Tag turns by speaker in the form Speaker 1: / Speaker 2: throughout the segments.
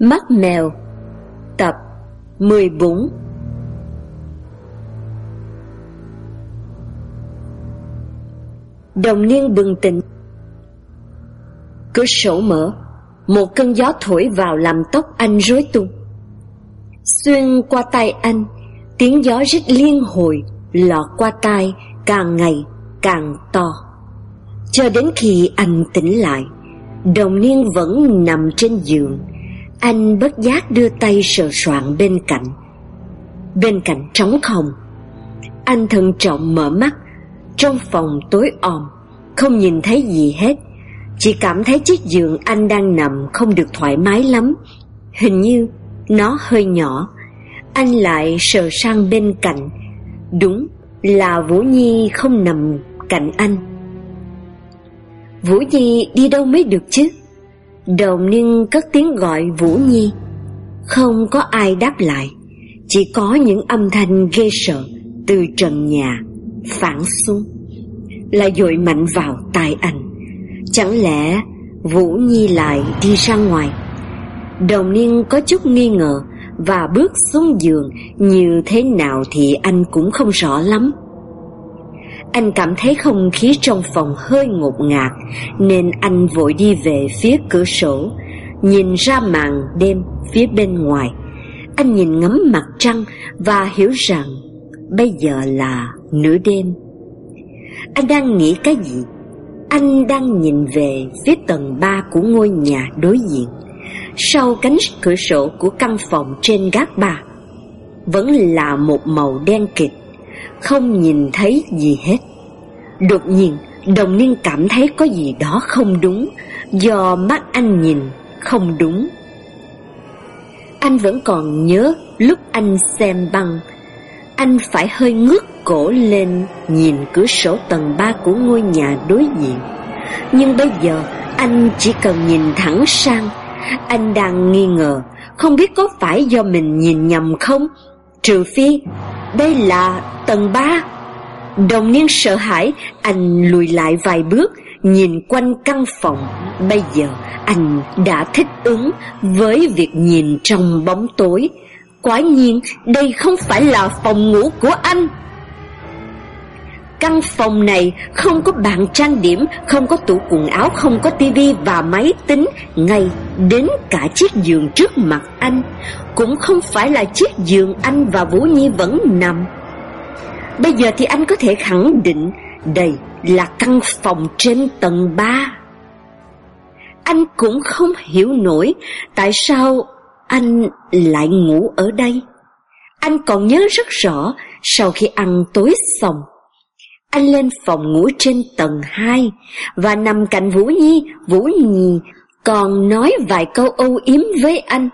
Speaker 1: Mắt mèo, Tập 14 Đồng niên bừng tỉnh. Cửa sổ mở, Một cơn gió thổi vào làm tóc anh rối tung. Xuyên qua tay anh, Tiếng gió rít liên hồi, Lọt qua tai, càng ngày càng to. Cho đến khi anh tỉnh lại, Đồng niên vẫn nằm trên giường anh bất giác đưa tay sờ soạn bên cạnh. Bên cạnh trống không. Anh thận trọng mở mắt. Trong phòng tối om, Không nhìn thấy gì hết. Chỉ cảm thấy chiếc giường anh đang nằm Không được thoải mái lắm. Hình như nó hơi nhỏ. Anh lại sờ sang bên cạnh. Đúng là Vũ Nhi không nằm cạnh anh. Vũ Nhi đi đâu mới được chứ? Đồng niên cất tiếng gọi Vũ Nhi. Không có ai đáp lại. Chỉ có những âm thanh ghê sợ Từ trần nhà, Phản xuống Là dội mạnh vào tai anh. Chẳng lẽ Vũ Nhi lại đi ra ngoài? Đồng niên có chút nghi ngờ Và bước xuống giường. Như thế nào thì anh cũng không rõ lắm anh cảm thấy không khí trong phòng hơi ngột ngạt, Nên anh vội đi về phía cửa sổ, Nhìn ra màn đêm phía bên ngoài. Anh nhìn ngắm mặt trăng và hiểu rằng Bây giờ là nửa đêm. Anh đang nghĩ cái gì? Anh đang nhìn về phía tầng 3 của ngôi nhà đối diện. Sau cánh cửa sổ của căn phòng trên gác ba, Vẫn là một màu đen kịt không nhìn thấy gì hết. Đột nhiên, đồng niên cảm thấy có gì đó không đúng, do mắt anh nhìn không đúng. Anh vẫn còn nhớ lúc anh xem băng, anh phải hơi ngước cổ lên nhìn cửa sổ tầng ba của ngôi nhà đối diện. Nhưng bây giờ anh chỉ cần nhìn thẳng sang, anh đang nghi ngờ, không biết có phải do mình nhìn nhầm không? Trừ phi, đây là tầng ba. Đồng niên sợ hãi, Anh lùi lại vài bước, Nhìn quanh căn phòng. Bây giờ, anh đã thích ứng Với việc nhìn trong bóng tối. Quả nhiên, đây không phải là phòng ngủ của anh. Căn phòng này không có bàn trang điểm, không có tủ quần áo, không có tivi và máy tính, ngay đến cả chiếc giường trước mặt anh, cũng không phải là chiếc giường anh và Vũ Nhi vẫn nằm. Bây giờ thì anh có thể khẳng định đây là căn phòng trên tầng 3. Anh cũng không hiểu nổi tại sao anh lại ngủ ở đây. Anh còn nhớ rất rõ sau khi ăn tối xong, anh lên phòng ngủ trên tầng 2 và nằm cạnh Vũ Nhi, Vũ Nhi còn nói vài câu âu yếm với anh.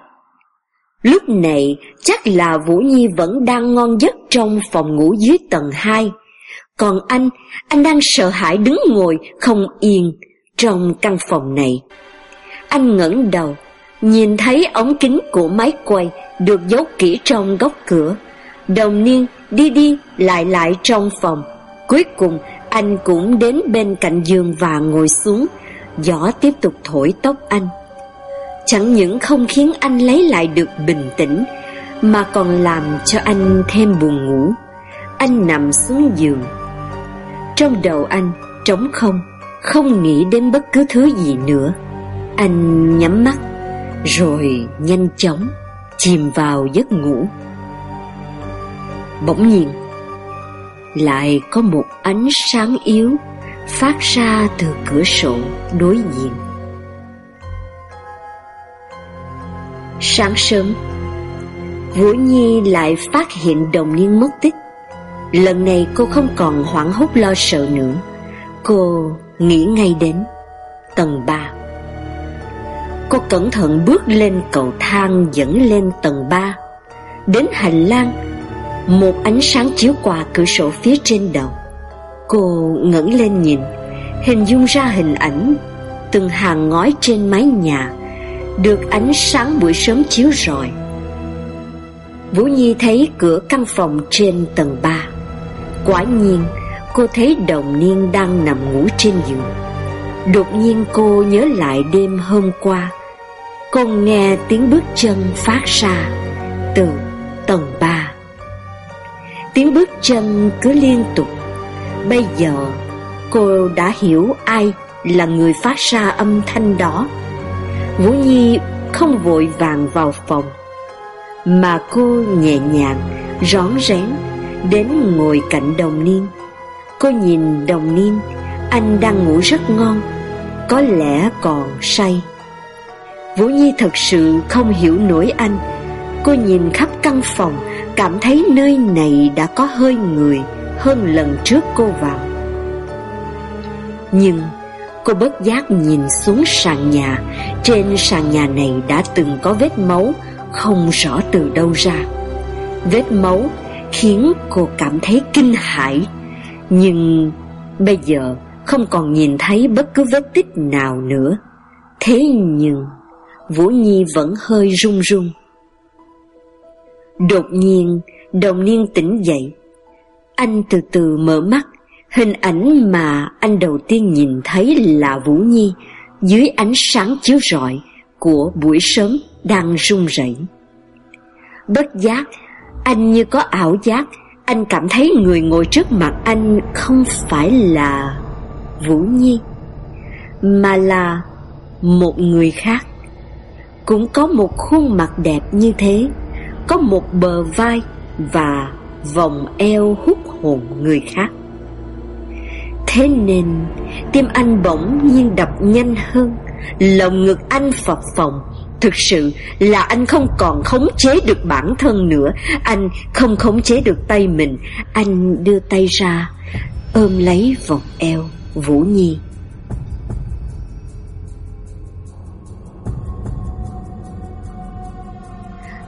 Speaker 1: Lúc này chắc là Vũ Nhi vẫn đang ngon giấc trong phòng ngủ dưới tầng 2. Còn anh, anh đang sợ hãi đứng ngồi không yên trong căn phòng này. Anh ngẩng đầu, nhìn thấy ống kính của máy quay được giấu kỹ trong góc cửa. Đồng niên đi đi lại lại trong phòng. Cuối cùng, anh cũng đến bên cạnh giường và ngồi xuống. Gió tiếp tục thổi tóc anh. Chẳng những không khiến anh lấy lại được bình tĩnh, Mà còn làm cho anh thêm buồn ngủ Anh nằm xuống giường Trong đầu anh, trống không Không nghĩ đến bất cứ thứ gì nữa Anh nhắm mắt, Rồi nhanh chóng Chìm vào giấc ngủ Bỗng nhiên lại có một ánh sáng yếu Phát ra từ cửa sổ đối diện. Sáng sớm, Vũ Nhi lại phát hiện đồng niên mất tích. Lần này cô không còn hoảng hốt lo sợ nữa. Cô nghĩ ngay đến Tầng 3 Cô cẩn thận bước lên cầu thang dẫn lên tầng 3 Đến hành lang một ánh sáng chiếu qua cửa sổ phía trên đầu Cô ngẩng lên nhìn Hình dung ra hình ảnh Từng hàng ngói trên mái nhà được ánh sáng buổi sớm chiếu rọi. Vũ Nhi thấy cửa căn phòng trên tầng 3. Quả nhiên, cô thấy đồng niên đang nằm ngủ trên giường. Đột nhiên cô nhớ lại đêm hôm qua. Cô nghe tiếng bước chân phát ra Từ tầng ba Tiếng bước chân cứ liên tục. Bây giờ cô đã hiểu ai là người phát ra âm thanh đó. Vũ Nhi không vội vàng vào phòng Mà cô nhẹ nhàng, rón rén Đến ngồi cạnh đồng niên. Cô nhìn đồng niên Anh đang ngủ rất ngon Có lẽ còn say. Vũ Nhi thật sự không hiểu nổi anh. Cô nhìn khắp căn phòng Cảm thấy nơi này đã có hơi người Hơn lần trước cô vào. Nhưng Cô bất giác nhìn xuống sàn nhà. Trên sàn nhà này đã từng có vết máu Không rõ từ đâu ra. Vết máu khiến cô cảm thấy kinh hãi. Nhưng bây giờ không còn nhìn thấy bất cứ vết tích nào nữa. Thế nhưng Vũ Nhi vẫn hơi run run. Đột nhiên Đồng niên tỉnh dậy Anh từ từ mở mắt Hình ảnh mà anh đầu tiên nhìn thấy là Vũ Nhi dưới ánh sáng chiếu rọi của buổi sớm đang rung rẩy. Bất giác, anh như có ảo giác, anh cảm thấy người ngồi trước mặt anh không phải là Vũ Nhi, mà là một người khác. Cũng có một khuôn mặt đẹp như thế, có một bờ vai và vòng eo hút hồn người khác. Thế nên, tim anh bỗng nhiên đập nhanh hơn, Lòng ngực anh phập phồng. Thực sự là anh không còn khống chế được bản thân nữa. Anh không khống chế được tay mình. Anh đưa tay ra, Ôm lấy vòng eo, Vũ Nhi.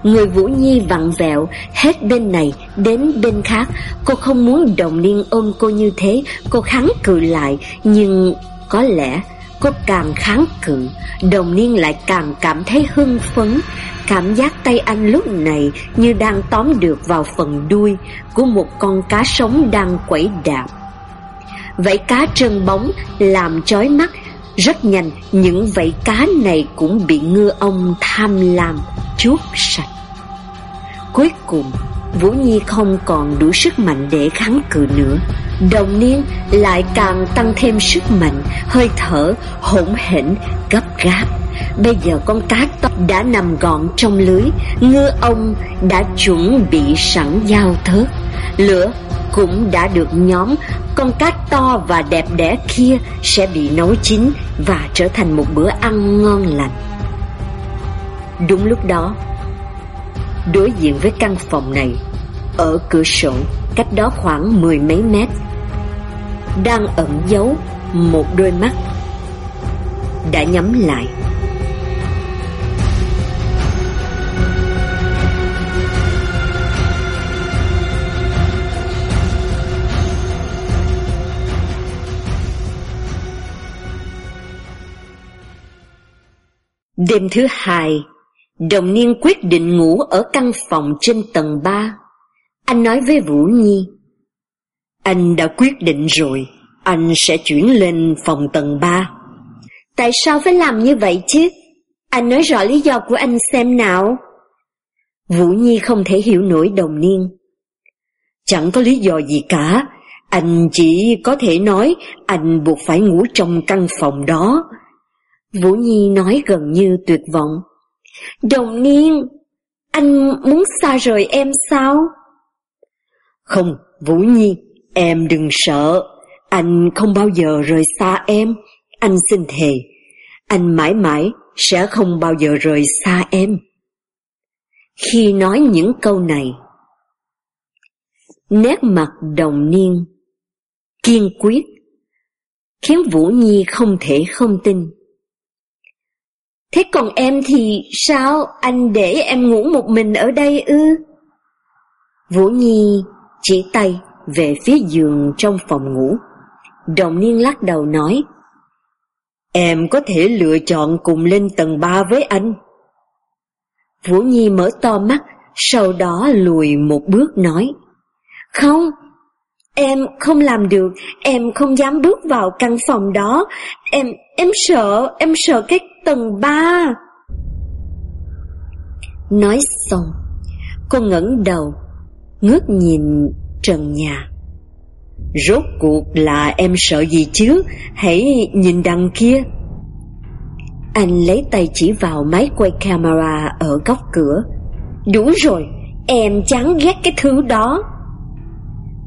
Speaker 1: Người Vũ Nhi vặn vẹo, Hết bên này đến bên khác. Cô không muốn đồng niên ôm cô như thế. Cô kháng cự lại, Nhưng có lẽ cô càng kháng cự, Đồng niên lại càng cảm thấy hưng phấn. Cảm giác tay anh lúc này Như đang tóm được vào phần đuôi Của một con cá sống đang quẩy đạp. Vảy cá trơn bóng Làm chói mắt. Rất nhanh, những vảy cá này Cũng bị ngư ông tham lam Chuốt sạch. Cuối cùng, Vũ Nhi không còn đủ sức mạnh để kháng cự nữa. Đồng niên lại càng tăng thêm sức mạnh, hơi thở hỗn hển, gấp gáp. Bây giờ con cá to đã nằm gọn trong lưới, ngư ông đã chuẩn bị sẵn dao thớt. Lửa cũng đã được nhóm, con cá to và đẹp đẽ kia sẽ bị nấu chín và trở thành một bữa ăn ngon lành. Đúng lúc đó, Đối diện với căn phòng này, Ở cửa sổ, Cách đó khoảng mười mấy mét, Đang ẩn giấu Một đôi mắt Đã nhắm lại. Đêm thứ hai Đồng niên quyết định ngủ ở căn phòng trên tầng 3. Anh nói với Vũ Nhi. Anh đã quyết định rồi, anh sẽ chuyển lên phòng tầng 3. Tại sao phải làm như vậy chứ? Anh nói rõ lý do của anh xem nào. Vũ Nhi không thể hiểu nổi đồng niên. Chẳng có lý do gì cả, anh chỉ có thể nói anh buộc phải ngủ trong căn phòng đó. Vũ Nhi nói gần như tuyệt vọng. Đồng niên, anh muốn xa rời em sao? Không, Vũ Nhi, em đừng sợ. Anh không bao giờ rời xa em. Anh xin thề, anh mãi mãi sẽ không bao giờ rời xa em. Khi nói những câu này, nét mặt đồng niên, kiên quyết, khiến Vũ Nhi không thể không tin. Thế còn em thì sao anh để em ngủ một mình ở đây ư? Vũ Nhi chỉ tay về phía giường trong phòng ngủ. Đồng niên lắc đầu nói, Em có thể lựa chọn cùng lên tầng 3 với anh. Vũ Nhi mở to mắt, sau đó lùi một bước nói, Không, em không làm được, em không dám bước vào căn phòng đó, em, em sợ, em sợ cái tầng ba. Nói xong, cô ngẩng đầu, ngước nhìn trần nhà.
Speaker 2: Rốt cuộc là em sợ gì chứ, hãy nhìn đằng kia.
Speaker 1: Anh lấy tay chỉ vào máy quay camera ở góc cửa. Đủ rồi, em chán ghét cái thứ đó.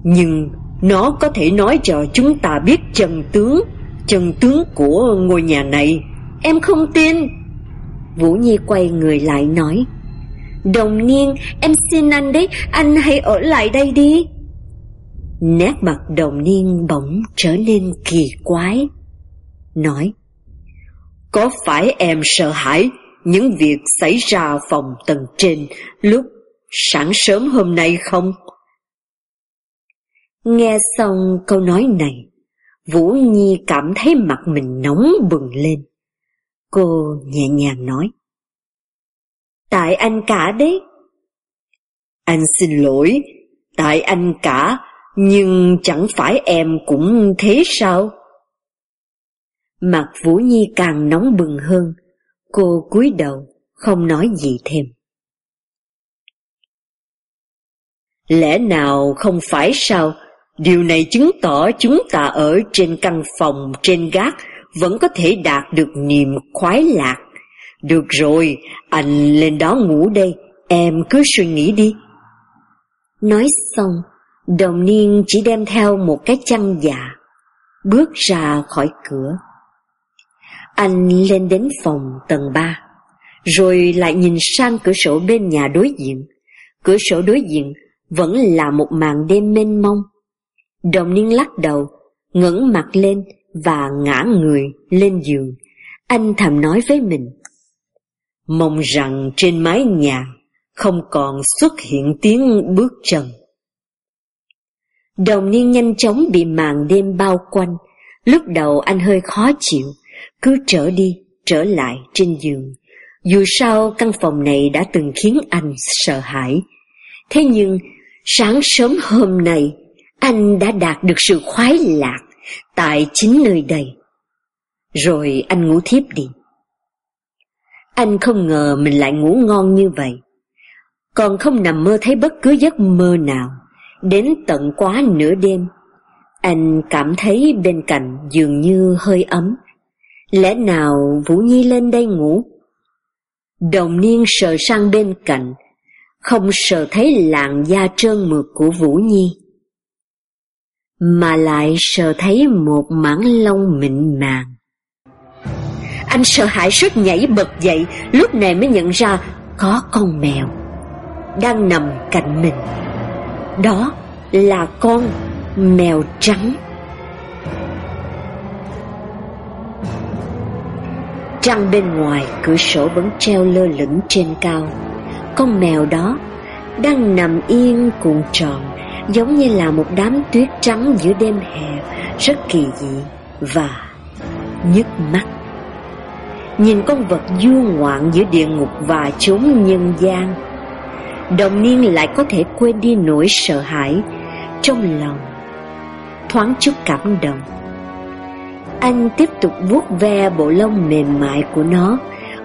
Speaker 2: Nhưng nó có thể nói cho chúng ta biết trần tướng, trần tướng của ngôi nhà này.
Speaker 1: Em không tin. Vũ Nhi quay người lại nói. Đồng niên, em xin anh đấy, anh hãy ở lại đây đi. Nét mặt đồng niên bỗng trở nên kỳ quái. Nói.
Speaker 2: Có phải em sợ hãi những việc xảy ra phòng tầng trên lúc sáng sớm hôm nay không?
Speaker 1: Nghe xong câu nói này, Vũ Nhi cảm thấy mặt mình nóng bừng lên. Cô nhẹ nhàng nói. Tại anh cả đấy.
Speaker 2: Anh xin lỗi, tại anh cả, nhưng chẳng phải em cũng thế sao?
Speaker 1: Mặt Vũ Nhi càng nóng bừng hơn, cô cúi đầu, không nói gì thêm.
Speaker 2: Lẽ nào không phải sao? Điều này chứng tỏ chúng ta ở trên căn phòng trên gác vẫn có thể đạt được niềm khoái lạc. Được rồi, anh lên đó ngủ đây, em cứ suy nghĩ đi.
Speaker 1: Nói xong, đồng niên chỉ đem theo một cái chăn dạ, bước ra khỏi cửa. Anh lên đến phòng tầng 3, rồi lại nhìn sang cửa sổ bên nhà đối diện. Cửa sổ đối diện vẫn là một màn đêm mênh mông. Đồng niên lắc đầu, ngẩng mặt lên và ngã người lên giường. Anh thầm nói với mình.
Speaker 2: Mong rằng trên mái nhà không còn xuất hiện tiếng bước chân.
Speaker 1: Đồng niên nhanh chóng bị màn đêm bao quanh. Lúc đầu anh hơi khó chịu, cứ trở đi, trở lại trên giường. Dù sao căn phòng này đã từng khiến anh sợ hãi. Thế nhưng, sáng sớm hôm nay, anh đã đạt được sự khoái lạc tại chính nơi đây. Rồi anh ngủ thiếp đi. Anh không ngờ mình lại ngủ ngon như vậy. Còn không nằm mơ thấy bất cứ giấc mơ nào. Đến tận quá nửa đêm, anh cảm thấy bên cạnh dường như hơi ấm. Lẽ nào Vũ Nhi lên đây ngủ? Đồng niên sờ sang bên cạnh, không sờ thấy làn da trơn mượt của Vũ Nhi, mà lại sờ thấy một mảng lông mịn màng. Anh sợ hãi suốt nhảy bật dậy, lúc này mới nhận ra có con mèo đang nằm cạnh mình. Đó là con mèo trắng. Trăng bên ngoài cửa sổ vẫn treo lơ lửng trên cao. Con mèo đó đang nằm yên cuộn tròn, giống như là một đám tuyết trắng giữa đêm hè, rất kỳ dị và nhức mắt. Nhìn con vật du ngoạn giữa địa ngục và chốn nhân gian, đồng niên lại có thể quên đi nỗi sợ hãi trong lòng, thoáng chút cảm động. Anh tiếp tục vuốt ve bộ lông mềm mại của nó,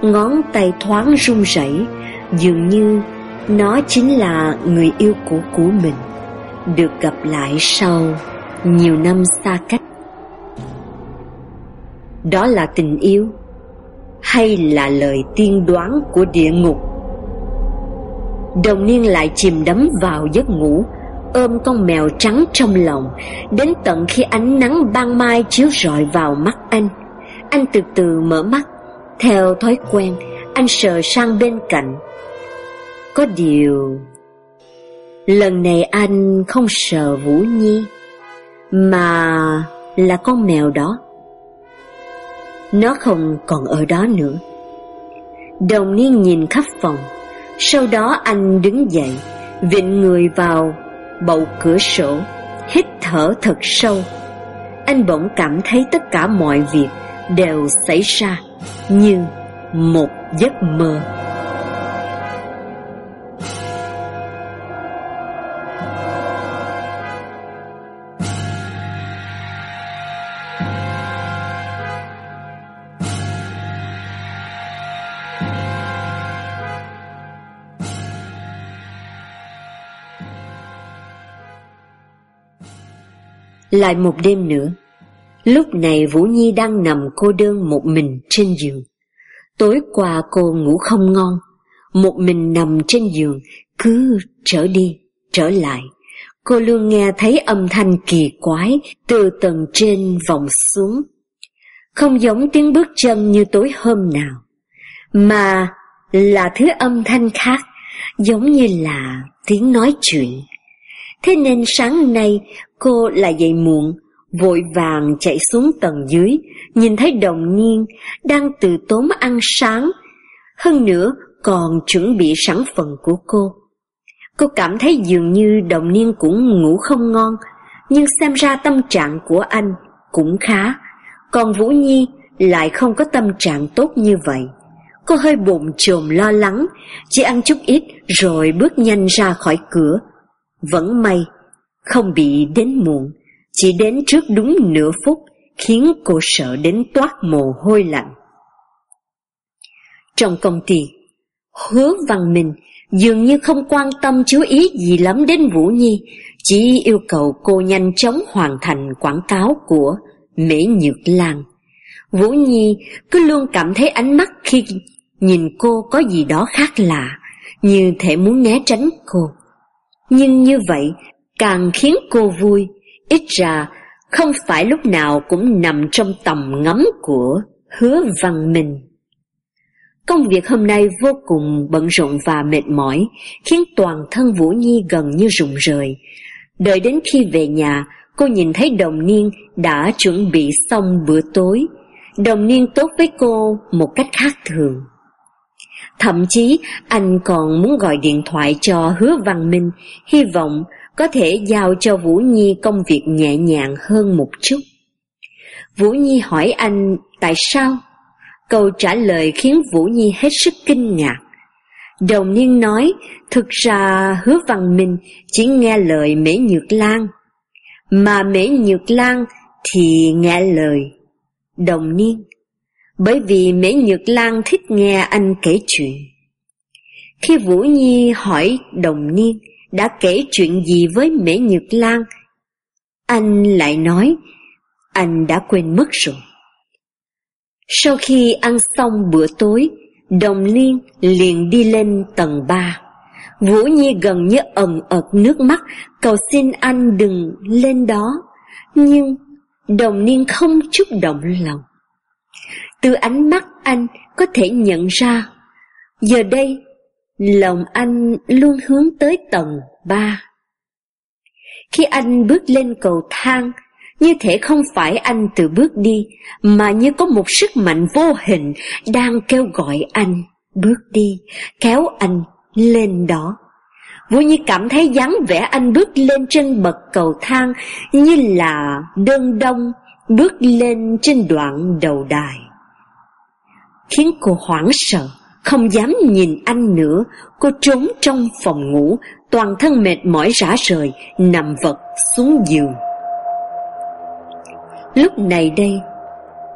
Speaker 1: ngón tay thoáng run rẩy, dường như nó chính là người yêu cũ của mình, được gặp lại sau nhiều năm xa cách. Đó là tình yêu hay là lời tiên đoán của địa ngục? Đồng niên lại chìm đắm vào giấc ngủ, ôm con mèo trắng trong lòng, đến tận khi ánh nắng ban mai chiếu rọi vào mắt anh. Anh từ từ mở mắt, theo thói quen, anh sờ sang bên cạnh. Có điều... Lần này anh không sợ Vũ Nhi, mà là con mèo đó. Nó không còn ở đó nữa. Đồng niên nhìn khắp phòng, sau đó anh đứng dậy, vịn người vào bầu cửa sổ, hít thở thật sâu. Anh bỗng cảm thấy tất cả mọi việc đều xảy ra như một giấc mơ. Lại một đêm nữa, lúc này Vũ Nhi đang nằm cô đơn một mình trên giường. Tối qua cô ngủ không ngon, một mình nằm trên giường, cứ trở đi, trở lại. Cô luôn nghe thấy âm thanh kỳ quái từ tầng trên vọng xuống. Không giống tiếng bước chân như tối hôm nào, mà là thứ âm thanh khác, giống như là tiếng nói chuyện. Thế nên sáng nay cô lại dậy muộn, vội vàng chạy xuống tầng dưới, nhìn thấy đồng niên đang từ tốn ăn sáng. Hơn nữa còn chuẩn bị sẵn phần của cô. Cô cảm thấy dường như đồng niên cũng ngủ không ngon, nhưng xem ra tâm trạng của anh cũng khá, còn Vũ Nhi lại không có tâm trạng tốt như vậy. Cô hơi bồn chồn lo lắng, chỉ ăn chút ít rồi bước nhanh ra khỏi cửa. Vẫn may, không bị đến muộn, chỉ đến trước đúng nửa phút, khiến cô sợ đến toát mồ hôi lạnh. Trong công ty, hứa văn minh dường như không quan tâm chú ý gì lắm đến Vũ Nhi, chỉ yêu cầu cô nhanh chóng hoàn thành quảng cáo của Mễ Nhược Lan. Vũ Nhi cứ luôn cảm thấy ánh mắt khi nhìn cô có gì đó khác lạ, như thể muốn né tránh cô. Nhưng như vậy càng khiến cô vui, ít ra không phải lúc nào cũng nằm trong tầm ngắm của hứa văn minh. Công việc hôm nay vô cùng bận rộn và mệt mỏi, khiến toàn thân Vũ Nhi gần như rụng rời. Đợi đến khi về nhà, cô nhìn thấy đồng niên đã chuẩn bị xong bữa tối. Đồng niên tốt với cô một cách khác thường. Thậm chí anh còn muốn gọi điện thoại cho Hứa Văn Minh, hy vọng có thể giao cho Vũ Nhi công việc nhẹ nhàng hơn một chút. Vũ Nhi hỏi anh tại sao? Câu trả lời khiến Vũ Nhi hết sức kinh ngạc. Đồng niên nói, thực ra hứa văn minh chỉ nghe lời Mễ Nhược Lan, mà Mễ Nhược Lan thì nghe lời đồng niên, bởi vì Mễ Nhược Lan thích nghe anh kể chuyện. Khi Vũ Nhi hỏi đồng niên đã kể chuyện gì với Mễ Nhược Lan, anh lại nói anh đã quên mất rồi. Sau khi ăn xong bữa tối, Đồng Liên liền đi lên tầng ba. Vũ Nhi gần như ầm ợt nước mắt, cầu xin anh đừng lên đó. Nhưng Đồng Liên không chút động lòng. Từ ánh mắt anh có thể nhận ra, giờ đây lòng anh luôn hướng tới tầng ba. Khi anh bước lên cầu thang, như thể không phải anh tự bước đi, mà như có một sức mạnh vô hình đang kêu gọi anh bước đi, kéo anh lên đó. Vũ Nhi cảm thấy dáng vẻ anh bước lên trên bậc cầu thang như là đơn đông bước lên trên đoạn đầu đài. Khiến cô hoảng sợ, không dám nhìn anh nữa, cô trốn trong phòng ngủ, toàn thân mệt mỏi rã rời, nằm vật xuống giường. Lúc này đây,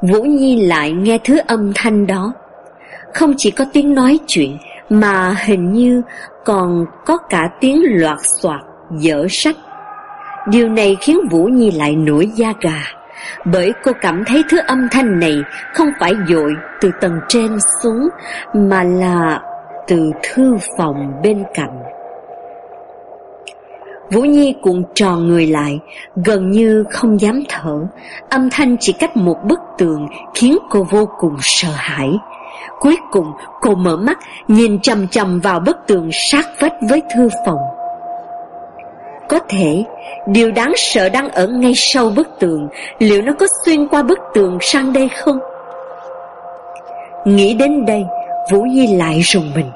Speaker 1: Vũ Nhi lại nghe thứ âm thanh đó. Không chỉ có tiếng nói chuyện, mà hình như còn có cả tiếng loạt soạt dở sách. Điều này khiến Vũ Nhi lại nổi da gà, bởi cô cảm thấy thứ âm thanh này không phải dội từ tầng trên xuống, mà là từ thư phòng bên cạnh. Vũ Nhi cuộn tròn người lại, gần như không dám thở. Âm thanh chỉ cách một bức tường khiến cô vô cùng sợ hãi. Cuối cùng cô mở mắt nhìn chầm chầm vào bức tường sát vách với thư phòng. Có thể điều đáng sợ đang ở ngay sau bức tường, liệu nó có xuyên qua bức tường sang đây không? Nghĩ đến đây, Vũ Nhi lại rùng mình.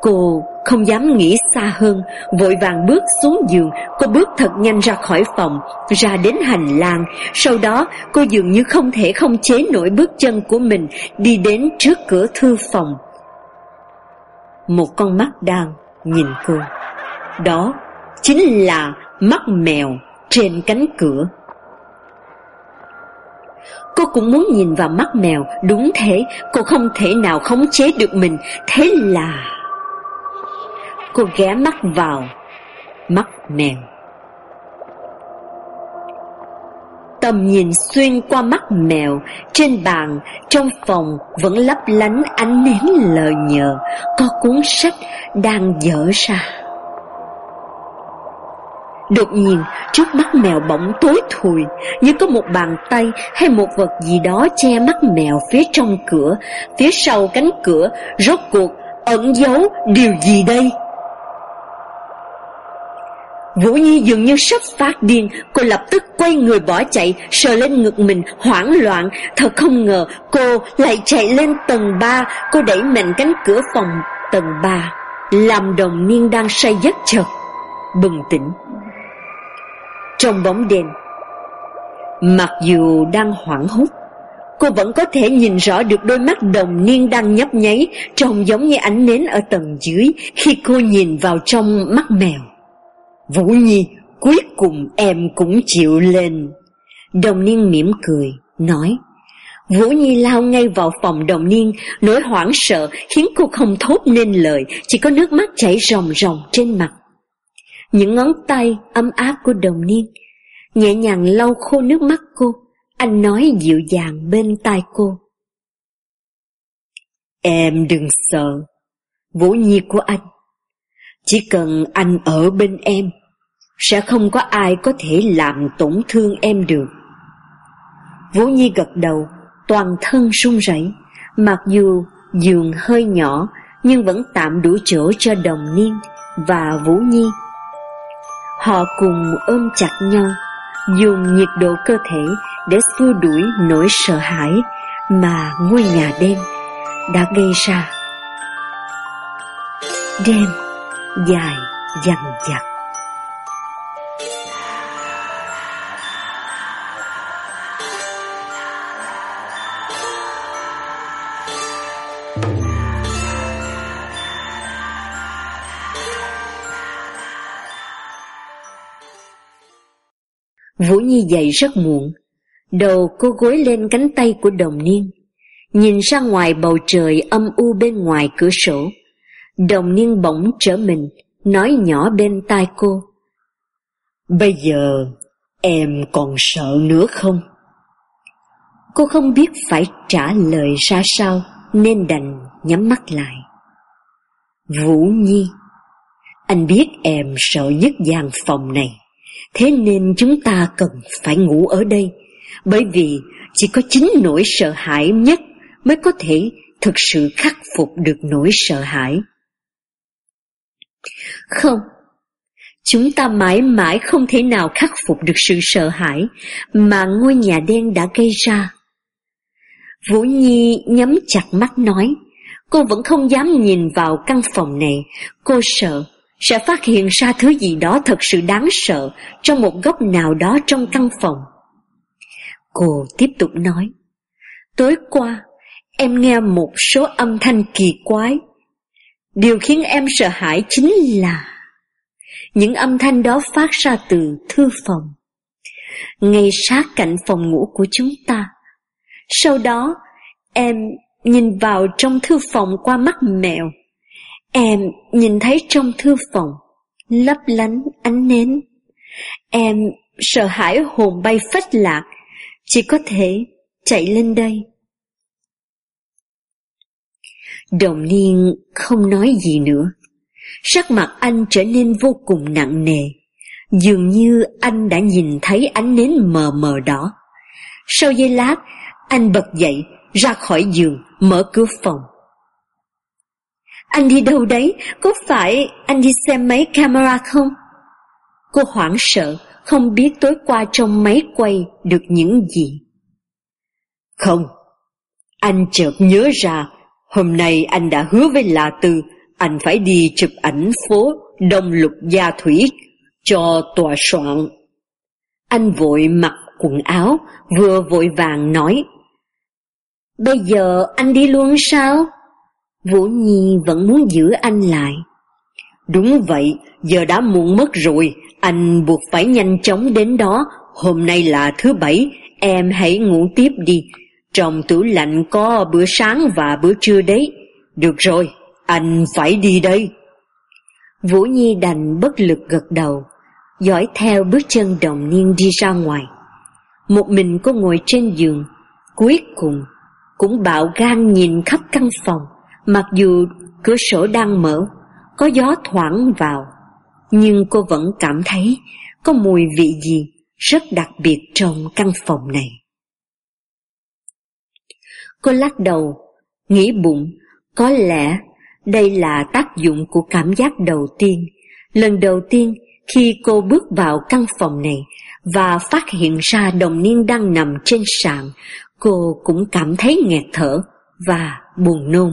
Speaker 1: Cô không dám nghĩ xa hơn, vội vàng bước xuống giường, cô bước thật nhanh ra khỏi phòng, ra đến hành lang. Sau đó, cô dường như không thể không chế nổi bước chân của mình, đi đến trước cửa thư phòng. Một con mắt đang nhìn cô. Đó chính là mắt mèo trên cánh cửa. Cô cũng muốn nhìn vào mắt mèo, đúng thế, cô không thể nào khống chế được mình, thế là... Cô ghé mắt vào Mắt mèo Tầm nhìn xuyên qua mắt mèo, trên bàn, trong phòng vẫn lấp lánh ánh nến lờ nhờ, có cuốn sách đang dở ra. Đột nhiên, trước mắt mèo bỗng tối thùi, như có một bàn tay hay một vật gì đó che mắt mèo phía trong cửa, phía sau cánh cửa, rốt cuộc ẩn giấu điều gì đây? Vũ Nhi dường như sắp phát điên, cô lập tức quay người bỏ chạy, sờ lên ngực mình, hoảng loạn. Thật không ngờ, cô lại chạy lên tầng 3, cô đẩy mạnh cánh cửa phòng tầng 3, làm đồng niên đang say giấc chợt, bừng tỉnh. Trong bóng đêm, mặc dù đang hoảng hốt, cô vẫn có thể nhìn rõ được đôi mắt đồng niên đang nhấp nháy, trông giống như ánh nến ở tầng dưới khi cô nhìn vào trong mắt mèo. Vũ Nhi, cuối cùng em cũng chịu lên. Đồng niên mỉm cười, nói. Vũ Nhi lao ngay vào phòng đồng niên, nỗi hoảng sợ khiến cô không thốt nên lời, chỉ có nước mắt chảy ròng ròng trên mặt. Những ngón tay ấm áp của đồng niên, nhẹ nhàng lau khô nước mắt cô, anh nói dịu dàng bên tai cô. Em đừng sợ, Vũ Nhi của anh. Chỉ cần anh ở bên em, sẽ không có ai có thể làm tổn thương em được. Vũ Nhi gật đầu, toàn thân run rẩy, mặc dù giường hơi nhỏ nhưng vẫn tạm đủ chỗ cho đồng niên và Vũ Nhi. Họ cùng ôm chặt nhau, dùng nhiệt độ cơ thể để xua đuổi nỗi sợ hãi mà ngôi nhà đêm đã gây ra. Đêm dài dằn dặt. Vũ Nhi dậy rất muộn, đầu cô gối lên cánh tay của đồng niên, nhìn ra ngoài bầu trời âm u bên ngoài cửa sổ. Đồng niên bỗng trở mình, nói nhỏ bên tai cô. Bây giờ em còn sợ nữa không? Cô không biết phải trả lời ra sao nên đành nhắm mắt lại. Vũ Nhi, anh biết em sợ nhất gian phòng này. Thế nên chúng ta cần phải ngủ ở đây, bởi vì chỉ có chính nỗi sợ hãi nhất mới có thể thực sự khắc phục được nỗi sợ hãi. Không, chúng ta mãi mãi không thể nào khắc phục được sự sợ hãi mà ngôi nhà đen đã gây ra. Vũ Nhi nhắm chặt mắt nói, cô vẫn không dám nhìn vào căn phòng này, cô sợ sẽ phát hiện ra thứ gì đó thật sự đáng sợ trong một góc nào đó trong căn phòng. Cô tiếp tục nói, tối qua em nghe một số âm thanh kỳ quái. Điều khiến em sợ hãi chính là những âm thanh đó phát ra từ thư phòng, ngay sát cạnh phòng ngủ của chúng ta. Sau đó, em nhìn vào trong thư phòng qua mắt mèo. Em nhìn thấy trong thư phòng, lấp lánh ánh nến. Em sợ hãi hồn bay phách lạc, chỉ có thể chạy lên đây. Đồng niên không nói gì nữa. Sắc mặt anh trở nên vô cùng nặng nề. Dường như anh đã nhìn thấy ánh nến mờ mờ đó. Sau giây lát, anh bật dậy, ra khỏi giường, mở cửa phòng. Anh đi đâu đấy? Có phải anh đi xem máy camera không? Cô hoảng sợ, không biết tối qua trong máy quay được những gì. Không, anh chợt nhớ ra, hôm nay anh đã hứa với La Tư, anh phải đi chụp ảnh phố Đông Lục Gia Thủy cho tòa soạn. Anh vội mặc quần áo, vừa vội vàng nói. Bây giờ anh đi luôn sao? Vũ Nhi vẫn muốn giữ anh lại. Đúng vậy, giờ đã muộn mất rồi, anh buộc phải nhanh chóng đến đó. Hôm nay là thứ bảy, em hãy ngủ tiếp đi. Trong tủ lạnh có bữa sáng và bữa trưa đấy. Được rồi, anh phải đi đây. Vũ Nhi đành bất lực gật đầu, dõi theo bước chân đồng niên đi ra ngoài. Một mình cô ngồi trên giường, cuối cùng cũng bạo gan nhìn khắp căn phòng, mặc dù cửa sổ đang mở, có gió thoảng vào, nhưng cô vẫn cảm thấy có mùi vị gì rất đặc biệt trong căn phòng này. Cô lắc đầu, nghĩ bụng, có lẽ đây là tác dụng của cảm giác đầu tiên. Lần đầu tiên khi cô bước vào căn phòng này và phát hiện ra đồng niên đang nằm trên sàn, cô cũng cảm thấy nghẹt thở và buồn nôn.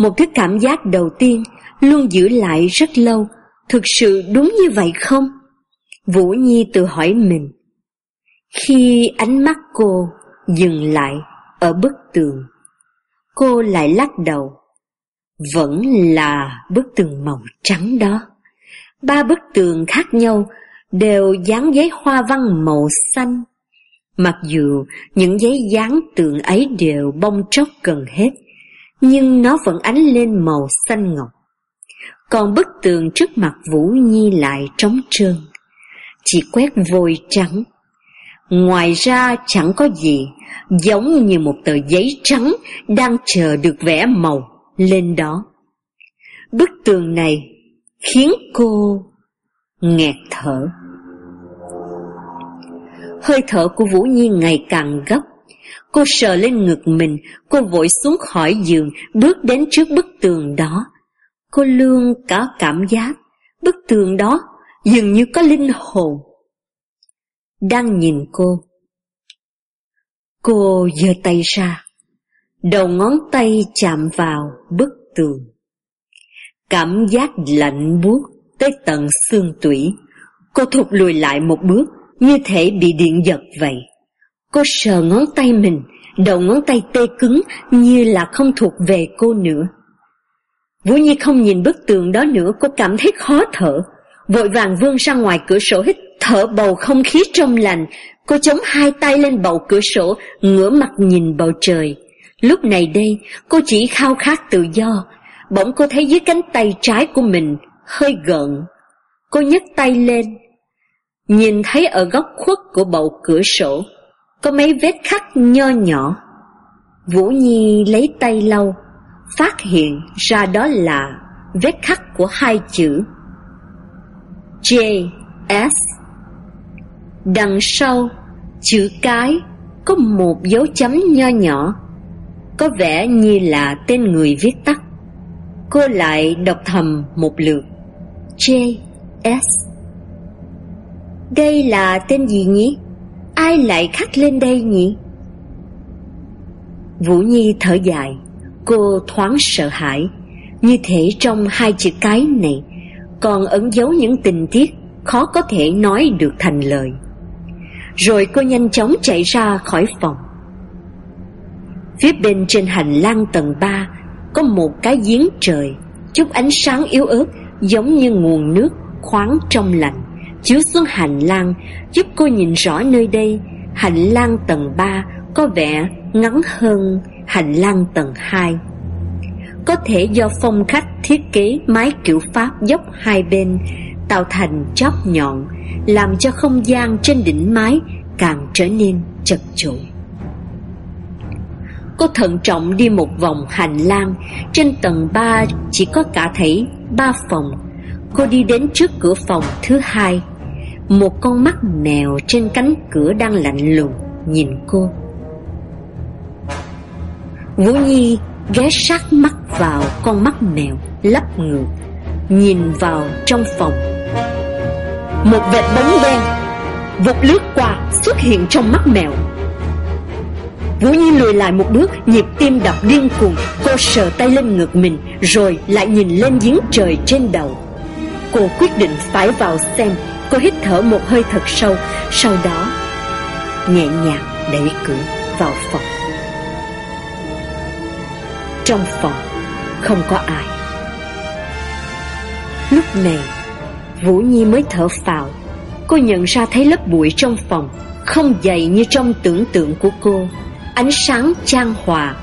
Speaker 1: Một cái cảm giác đầu tiên luôn giữ lại rất lâu, thực sự đúng như vậy không? Vũ Nhi tự hỏi mình. Khi ánh mắt cô dừng lại ở bức tường, cô lại lắc đầu. Vẫn là bức tường màu trắng đó. Ba bức tường khác nhau đều dán giấy hoa văn màu xanh. Mặc dù những giấy dán tường ấy đều bong tróc gần hết, nhưng nó vẫn ánh lên màu xanh ngọc. Còn bức tường trước mặt Vũ Nhi lại trống trơn, chỉ quét vôi trắng. Ngoài ra chẳng có gì, giống như một tờ giấy trắng đang chờ được vẽ màu lên đó. Bức tường này khiến cô nghẹt thở. Hơi thở của Vũ Nhi ngày càng gấp. Cô sờ lên ngực mình, cô vội xuống khỏi giường, bước đến trước bức tường đó. Cô luôn có cảm giác, bức tường đó dường như có linh hồn. Đang nhìn cô. Cô giơ tay ra, đầu ngón tay chạm vào bức tường. Cảm giác lạnh buốt tới tận xương tủy. Cô thụt lùi lại một bước, như thể bị điện giật vậy. Cô sờ ngón tay mình, đầu ngón tay tê cứng như là không thuộc về cô nữa. Vũ Nhi không nhìn bức tường đó nữa, cô cảm thấy khó thở. Vội vàng vươn ra ngoài cửa sổ hít thở bầu không khí trong lành. Cô chống hai tay lên bầu cửa sổ, ngửa mặt nhìn bầu trời. Lúc này đây, cô chỉ khao khát tự do. Bỗng cô thấy dưới cánh tay trái của mình hơi gợn. Cô nhấc tay lên, nhìn thấy ở góc khuất của bầu cửa sổ có mấy vết khắc nho nhỏ. Vũ Nhi lấy tay lau, phát hiện ra đó là vết khắc của hai chữ J S. Đằng sau chữ cái có một dấu chấm nho nhỏ, có vẻ như là tên người viết tắt. Cô lại đọc thầm một lượt. J S. Đây là tên gì nhỉ? Ai lại khắc lên đây nhỉ? Vũ Nhi thở dài, cô thoáng sợ hãi, như thể trong hai chữ cái này còn ẩn giấu những tình tiết khó có thể nói được thành lời. Rồi cô nhanh chóng chạy ra khỏi phòng. Phía bên trên hành lang tầng 3 có một cái giếng trời, chút ánh sáng yếu ớt giống như nguồn nước khoáng trong lành chiếu xuống hành lang, giúp cô nhìn rõ nơi đây. Hành lang tầng 3 có vẻ ngắn hơn hành lang tầng 2 có thể do phong cách thiết kế mái kiểu pháp dốc hai bên tạo thành chóp nhọn, làm cho không gian trên đỉnh mái càng trở nên chật chội. Cô thận trọng đi một vòng hành lang, trên tầng 3 chỉ có cả thảy ba phòng. Cô đi đến trước cửa phòng thứ hai một con mắt mèo trên cánh cửa đang lạnh lùng nhìn cô. Vũ Nhi ghé sát mắt vào con mắt mèo lấp ngược Nhìn vào trong phòng. Một vệt bóng đen, Vụt lướt qua, xuất hiện trong mắt mèo. Vũ Nhi lùi lại một bước, Nhịp tim đập điên cuồng. Cô sờ tay lên ngực mình, Rồi lại nhìn lên giếng trời trên đầu. Cô quyết định phải vào xem Cô hít thở một hơi thật sâu, Sau đó Nhẹ nhàng đẩy cửa vào phòng. Trong phòng Không có ai. Lúc này, Vũ Nhi mới thở phào. Cô nhận ra thấy lớp bụi trong phòng Không dày như trong tưởng tượng của cô. Ánh sáng trang hòa,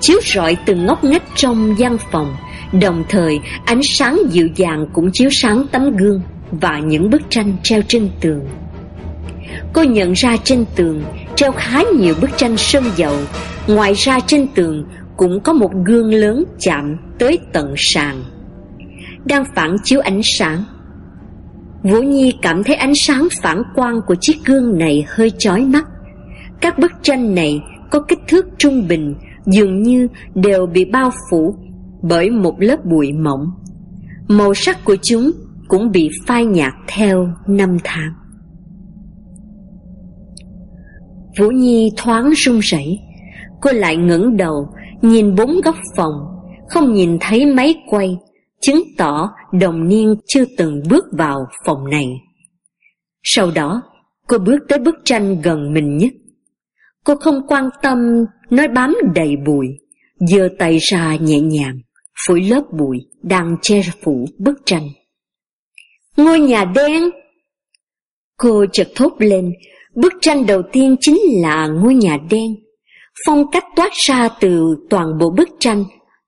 Speaker 1: Chiếu rọi từng ngóc ngách trong gian phòng. Đồng thời, ánh sáng dịu dàng cũng chiếu sáng tấm gương và những bức tranh treo trên tường. Cô nhận ra trên tường treo khá nhiều bức tranh sơn dầu. Ngoài ra trên tường cũng có một gương lớn chạm tới tận sàn, Đang phản chiếu ánh sáng. Vũ Nhi cảm thấy ánh sáng phản quang của chiếc gương này hơi chói mắt. Các bức tranh này có kích thước trung bình, Dường như đều bị bao phủ bởi một lớp bụi mỏng. Màu sắc của chúng cũng bị phai nhạt theo năm tháng. Vũ Nhi thoáng run rẩy, Cô lại ngẩng đầu Nhìn bốn góc phòng Không nhìn thấy máy quay Chứng tỏ đồng niên chưa từng bước vào phòng này. Sau đó Cô bước tới bức tranh gần mình nhất. Cô không quan tâm Nói bám đầy bụi giơ tay ra nhẹ nhàng Phủi lớp bụi Đang che phủ bức tranh. Ngôi nhà đen Cô chợt thốt lên Bức tranh đầu tiên chính là ngôi nhà đen. Phong cách toát ra từ toàn bộ bức tranh,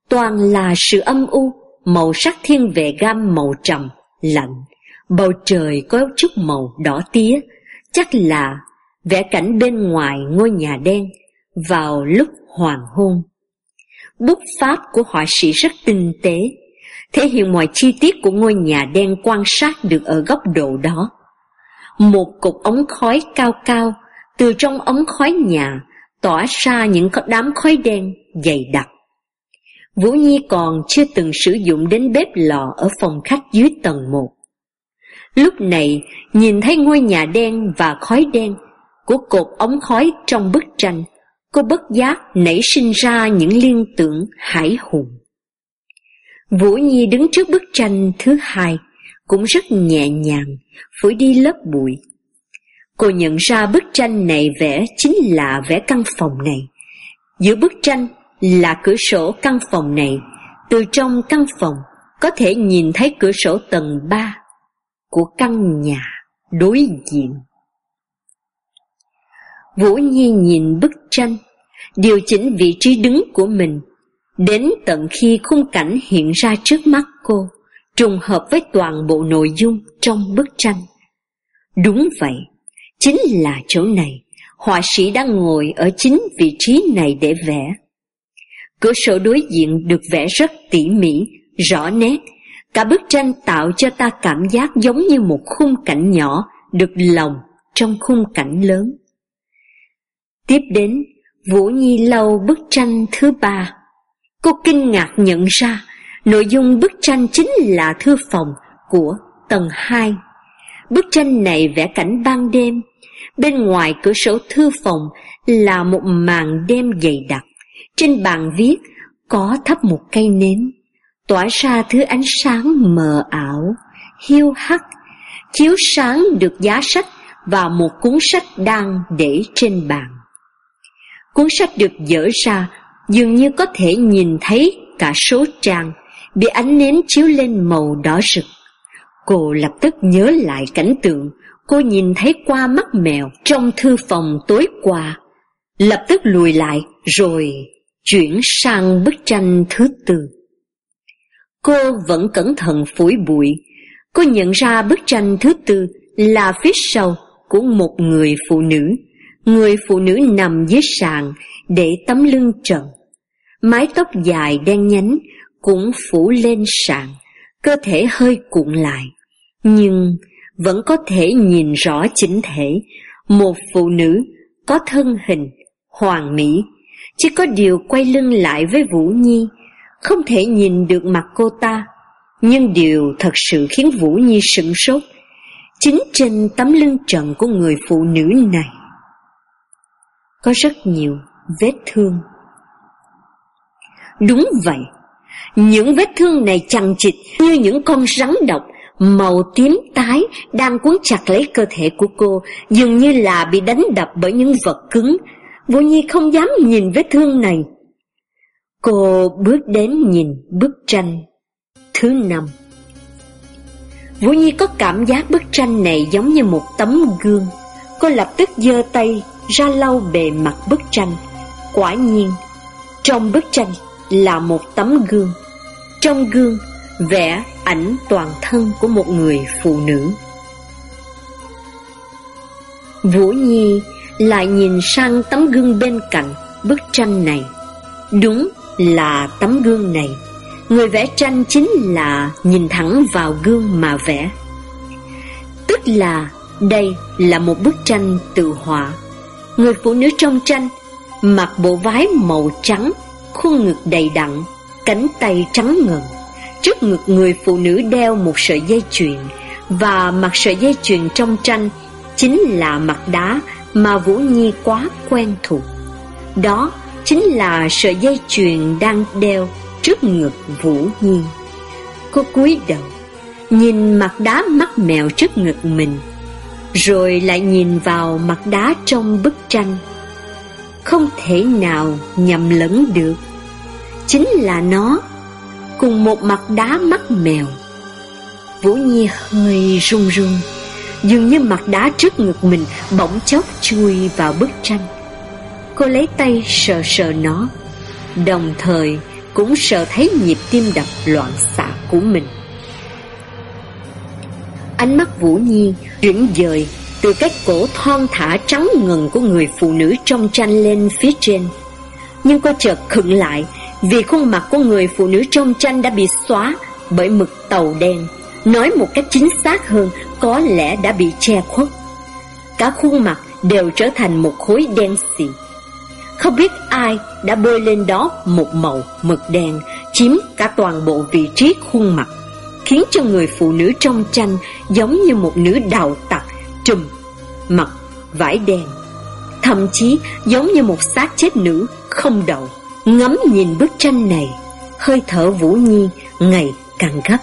Speaker 1: toàn là sự âm u, màu sắc thiên về gam màu trầm, lạnh. Bầu trời có chút màu đỏ tía, chắc là vẽ cảnh bên ngoài ngôi nhà đen vào lúc hoàng hôn. Bút pháp của họa sĩ rất tinh tế, thể hiện mọi chi tiết của ngôi nhà đen quan sát được ở góc độ đó. Một cục ống khói cao cao từ trong ống khói nhà tỏa ra những đám khói đen dày đặc. Vũ Nhi còn chưa từng sử dụng đến bếp lò ở phòng khách dưới tầng 1. Lúc này, nhìn thấy ngôi nhà đen và khói đen của cột ống khói trong bức tranh, cô bất giác nảy sinh ra những liên tưởng hải hùng. Vũ Nhi đứng trước bức tranh thứ hai, cũng rất nhẹ nhàng, phủi đi lớp bụi. Cô nhận ra bức tranh này vẽ chính là vẽ căn phòng này. Giữa bức tranh là cửa sổ căn phòng này, từ trong căn phòng có thể nhìn thấy cửa sổ tầng 3 của căn nhà đối diện. Vũ Nhi nhìn bức tranh, điều chỉnh vị trí đứng của mình, đến tận khi khung cảnh hiện ra trước mắt cô trùng hợp với toàn bộ nội dung trong bức tranh. Đúng vậy, chính là chỗ này, họa sĩ đang ngồi ở chính vị trí này để vẽ. Cửa sổ đối diện được vẽ rất tỉ mỉ, rõ nét, cả bức tranh tạo cho ta cảm giác giống như một khung cảnh nhỏ được lồng trong khung cảnh lớn. Tiếp đến, Vũ Nhi lâu bức tranh thứ ba. Cô kinh ngạc nhận ra Nội dung bức tranh chính là thư phòng của tầng 2. Bức tranh này vẽ cảnh ban đêm, bên ngoài cửa sổ thư phòng là một màn đêm dày đặc. Trên bàn viết có thắp một cây nến, tỏa ra thứ ánh sáng mờ ảo, hiu hắt, chiếu sáng được giá sách và một cuốn sách đang để trên bàn. Cuốn sách được dở ra, dường như có thể nhìn thấy cả số trang, bị ánh nến chiếu lên màu đỏ rực. Cô lập tức nhớ lại cảnh tượng cô nhìn thấy qua mắt mèo trong thư phòng tối qua, lập tức lùi lại rồi chuyển sang bức tranh thứ tư. Cô vẫn cẩn thận phủi bụi, cô nhận ra bức tranh thứ tư là phía sau của một người phụ nữ. Người phụ nữ nằm dưới sàn để tấm lưng trần. Mái tóc dài đen nhánh cũng phủ lên sàn, cơ thể hơi cuộn lại, nhưng vẫn có thể nhìn rõ chính thể, một phụ nữ có thân hình hoàn mỹ, chỉ có điều quay lưng lại với Vũ Nhi, không thể nhìn được mặt cô ta, nhưng điều thật sự khiến Vũ Nhi sửng sốt, chính trên tấm lưng trần của người phụ nữ này. Có rất nhiều vết thương. Đúng vậy, những vết thương này chằng chịt như những con rắn độc, màu tím tái đang cuốn chặt lấy cơ thể của cô, dường như là bị đánh đập bởi những vật cứng. Vô Nhi không dám nhìn vết thương này. Cô bước đến nhìn bức tranh thứ năm. Vũ Nhi có cảm giác bức tranh này giống như một tấm gương. Cô lập tức giơ tay ra lau bề mặt bức tranh. Quả nhiên, trong bức tranh là một tấm gương. Trong gương, vẽ ảnh toàn thân của một người phụ nữ. Vũ Nhi lại nhìn sang tấm gương bên cạnh bức tranh này. Đúng là tấm gương này. Người vẽ tranh chính là nhìn thẳng vào gương mà vẽ. Tức là đây là một bức tranh tự họa. Người phụ nữ trong tranh mặc bộ váy màu trắng, khuôn ngực đầy đặn, cánh tay trắng ngần. Trước ngực người phụ nữ đeo một sợi dây chuyền và mặt sợi dây chuyền trong tranh chính là mặt đá mà Vũ Nhi quá quen thuộc. Đó chính là sợi dây chuyền đang đeo trước ngực Vũ Nhi. Cô cúi đầu, nhìn mặt đá mắt mèo trước ngực mình, rồi lại nhìn vào mặt đá trong bức tranh. Không thể nào nhầm lẫn được. Chính là nó, cùng một mặt đá mắt mèo. Vũ Nhi hơi run run, dường như mặt đá trước ngực mình bỗng chốc chui vào bức tranh. Cô lấy tay sờ sờ nó, đồng thời cũng sợ thấy nhịp tim đập loạn xạ của mình. Ánh mắt Vũ Nhi rĩnh dời từ cái cổ thon thả trắng ngần của người phụ nữ trong tranh lên phía trên. Nhưng cô chợt khựng lại vì khuôn mặt của người phụ nữ trong tranh đã bị xóa bởi mực tàu đen. Nói một cách chính xác hơn, có lẽ đã bị che khuất. Cả khuôn mặt đều trở thành một khối đen xì. Không biết ai đã bôi lên đó một màu mực đen, chiếm cả toàn bộ vị trí khuôn mặt, khiến cho người phụ nữ trong tranh giống như một nữ đào trùm, mặt vải đen. Thậm chí giống như một xác chết nữ không đầu. Ngắm nhìn bức tranh này, hơi thở Vũ Nhi ngày càng gấp.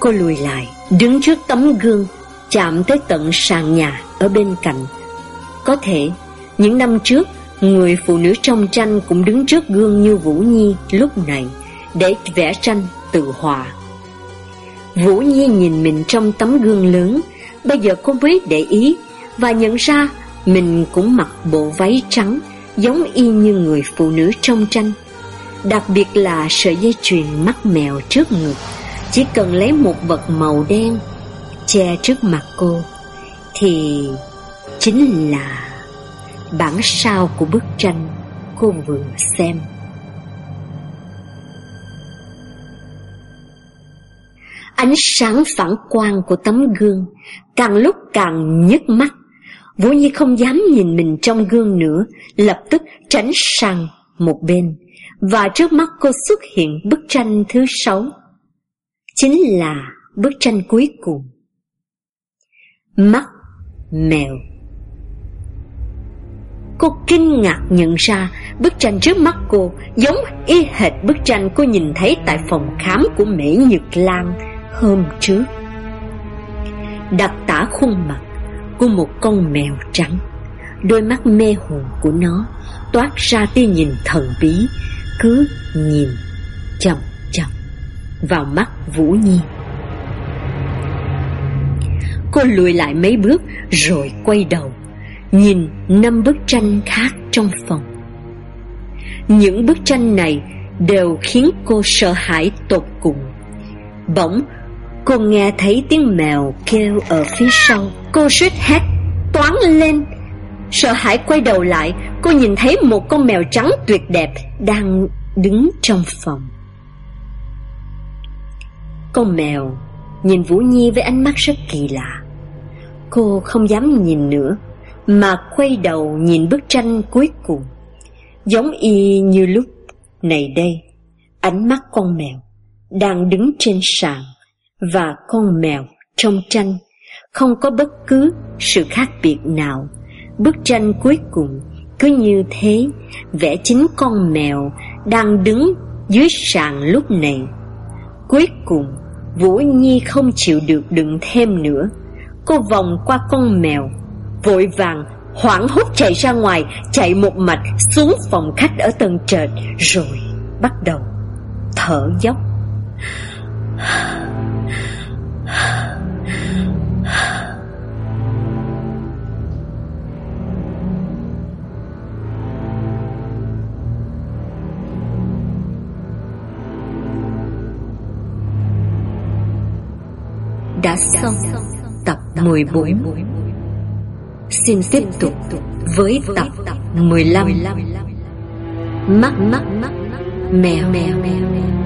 Speaker 1: Cô lùi lại, đứng trước tấm gương, chạm tới tận sàn nhà ở bên cạnh. Có thể, những năm trước Người phụ nữ trong tranh cũng đứng trước gương như Vũ Nhi lúc này để vẽ tranh tự hòa. Vũ Nhi nhìn mình trong tấm gương lớn, bây giờ cô mới để ý và nhận ra mình cũng mặc bộ váy trắng giống y như người phụ nữ trong tranh. Đặc biệt là sợi dây chuyền mắt mèo trước ngực, chỉ cần lấy một vật màu đen che trước mặt cô thì chính là bản sao của bức tranh cô vừa xem. Ánh sáng phản quang của tấm gương càng lúc càng nhức mắt. Vũ Nhi không dám nhìn mình trong gương nữa, lập tức tránh sang một bên. Và trước mắt cô xuất hiện bức tranh thứ sáu. Chính là bức tranh cuối cùng. Mắt mèo Cô kinh ngạc nhận ra bức tranh trước mắt cô giống y hệt bức tranh cô nhìn thấy tại phòng khám của Mỹ Nhật Lan hôm trước. Đặc tả khuôn mặt của một con mèo trắng, đôi mắt mê hồn của nó toát ra tia nhìn thần bí, cứ nhìn chậm chậm vào mắt Vũ Nhi. Cô lùi lại mấy bước rồi quay đầu nhìn năm bức tranh khác trong phòng. Những bức tranh này đều khiến cô sợ hãi tột cùng. Bỗng, cô nghe thấy tiếng mèo kêu ở phía sau. Cô suýt hét, toán lên. Sợ hãi quay đầu lại, cô nhìn thấy một con mèo trắng tuyệt đẹp đang đứng trong phòng. Con mèo nhìn Vũ Nhi với ánh mắt rất kỳ lạ. Cô không dám nhìn nữa mà quay đầu nhìn bức tranh cuối cùng. Giống y như lúc này đây, ánh mắt con mèo đang đứng trên sàn và con mèo trong tranh không có bất cứ sự khác biệt nào. Bức tranh cuối cùng cứ như thế vẽ chính con mèo đang đứng dưới sàn lúc này. Cuối cùng, Vũ Nhi không chịu được đựng thêm nữa. Cô vòng qua con mèo vội vàng hoảng hốt chạy ra ngoài chạy một mạch xuống phòng khách ở tầng trệt rồi bắt đầu thở dốc đã xong tập 14 xin tiếp tục với tập 15 Mắt mắt mắt mèo mèo mèo